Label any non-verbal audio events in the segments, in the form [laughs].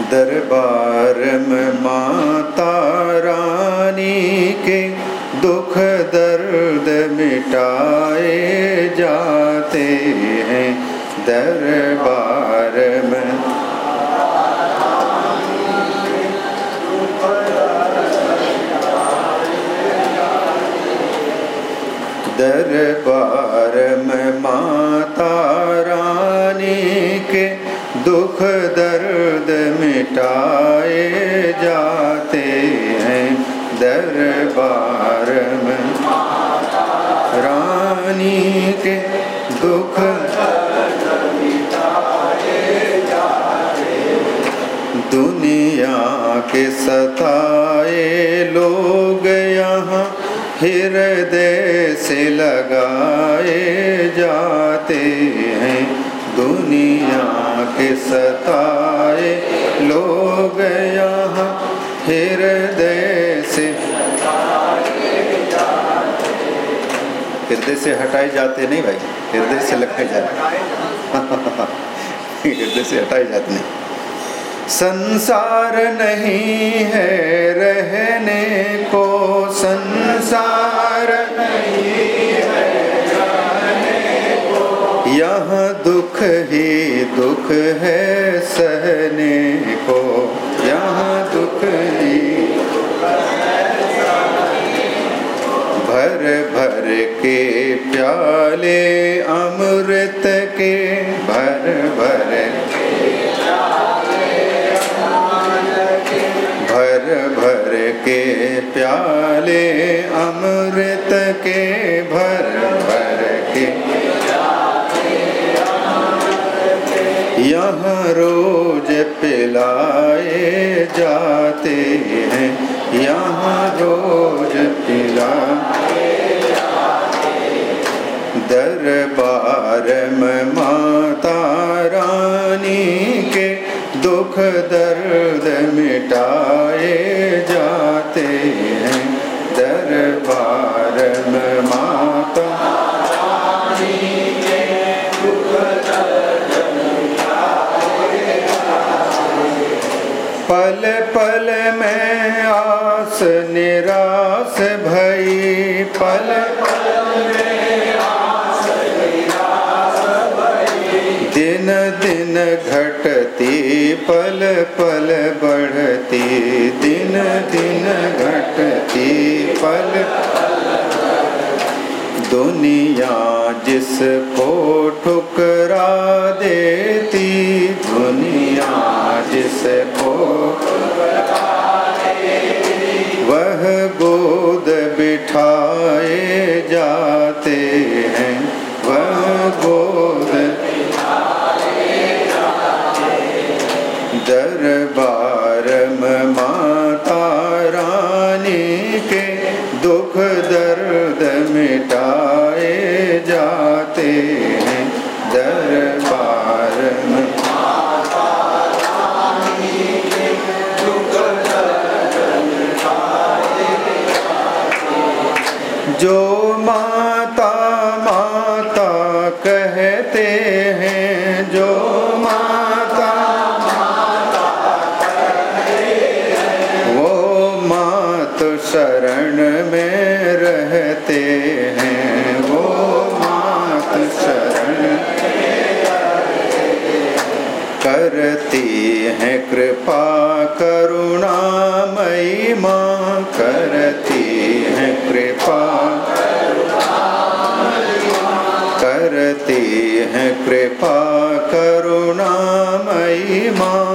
दरबार में माता रानी के दुख दर्द मिटाए जाते हैं। दरबार में दरबार में माता दुख दर्द मिटाए जाते हैं दरबार में। रानी के दुख दुनिया के सताए लोग यहाँ हृदय से लगाए जाते हैं दुनिया के सताए लोग यहाँ हृदय से हृदय से हटाए जाते नहीं भाई हृदय से लगाए जाते। [laughs] हृदय से हटाए जाते नहीं। संसार नहीं है रहने को, संसार नहीं है यहाँ ही दुख है सहने को। यहाँ दुख ही भर भर के प्याले अमृत के भर भर भर भर के प्याले अमृत के भर भर यहाँ रोज पिलाए जाते हैं। यहाँ रोज पिला दरबार में माता रानी के दुख दर्द मिटाए जाते हैं। दरबार में माता पल पल में आस निराश भई, पल दिन दिन घटती, पल पल बढ़ती, दिन दिन घटती, पल दुनिया जिसको ठुकरा जो माता माता कहते हैं, जो माता वो मात शरण में रहते हैं, वो मात शरण करती है कृपा, करुणामयी माँ, करती है कृपा। कृपा करुणामयी माँ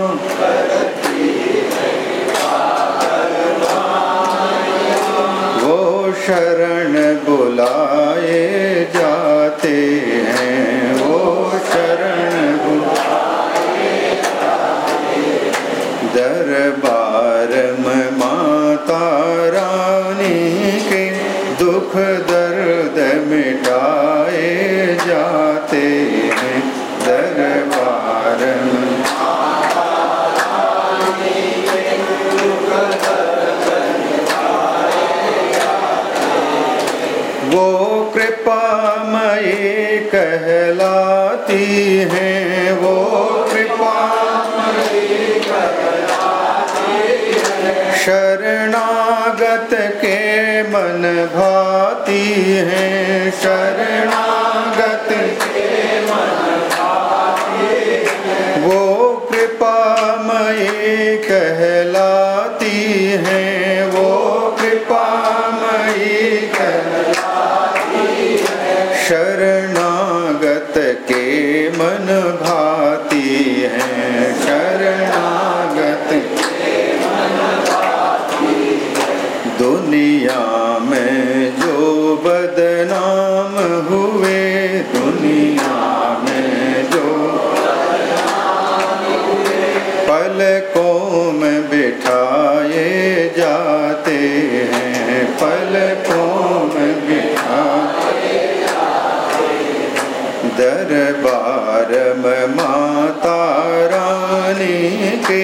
वो शरण बुलाए जाते हैं। वो शरण दरबार में माता रानी के दुख दर्द मिटाए जाते हैं दरबार में वो कृपामयी कहलाती हैं वो कहलाती शरणागत के मन भाती हैं शरणागत के मन भाती हैं। दरबार में माता रानी के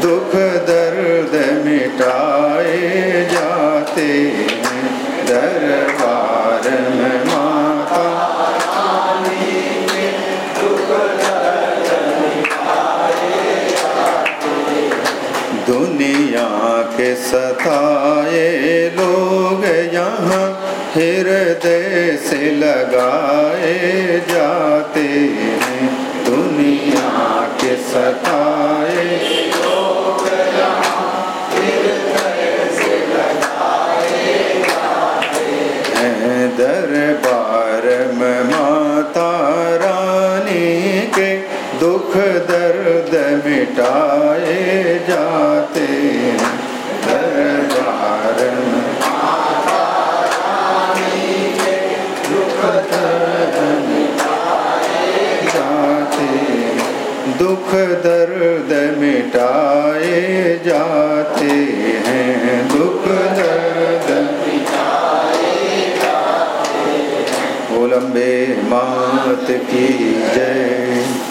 दुख दर्द मिटाए जाते हैं। दरबार में माता दुनिया के सताए लोग यहाँ हृदय से लगाए जाते हैं दुनिया के सताए जाते हैं दुख दर्द। ओलंबे मात की जय।